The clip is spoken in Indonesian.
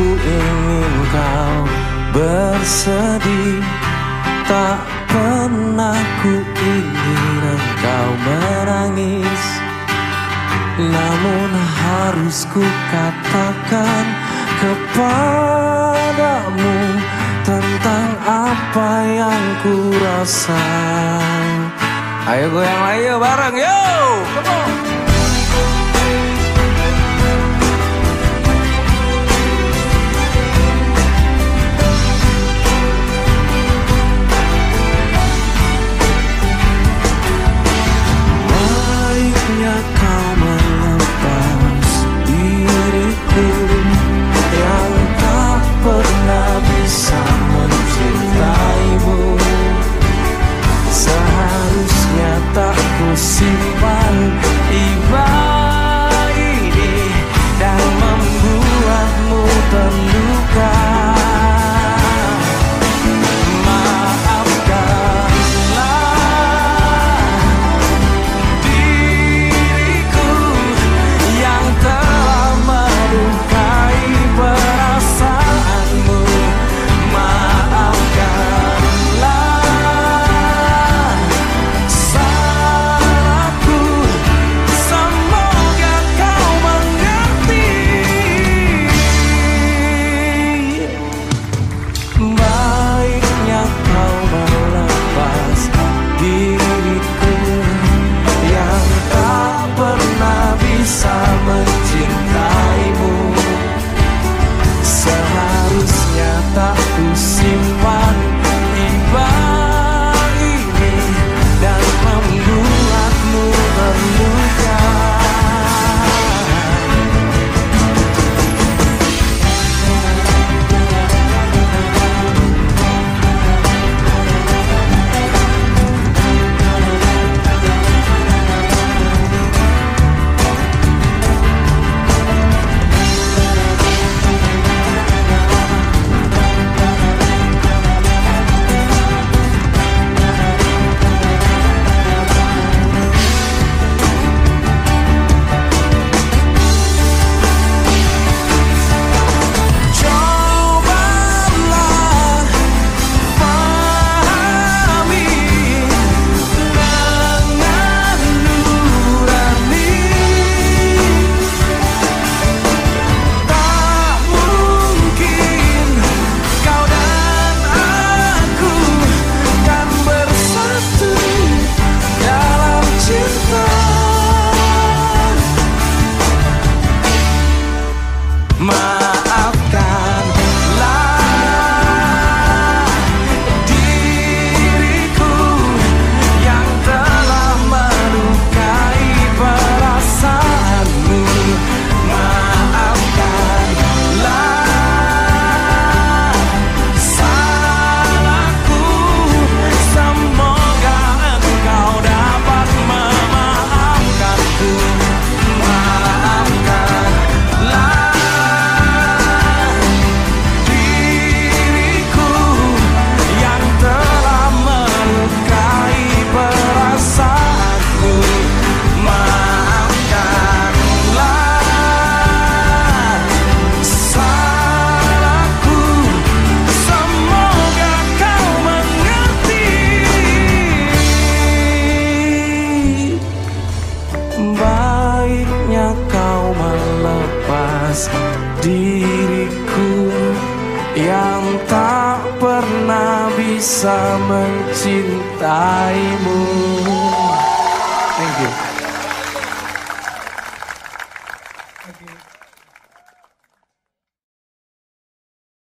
Ingin kau bersedih. Tak pernah ku ingin engkau menangis. Namun harus ku katakan kepadamu Tentang apa yang ku rasa. Ayo goyang lagi bareng yo! Come on diriku yang tak pernah bisa mencintaimu.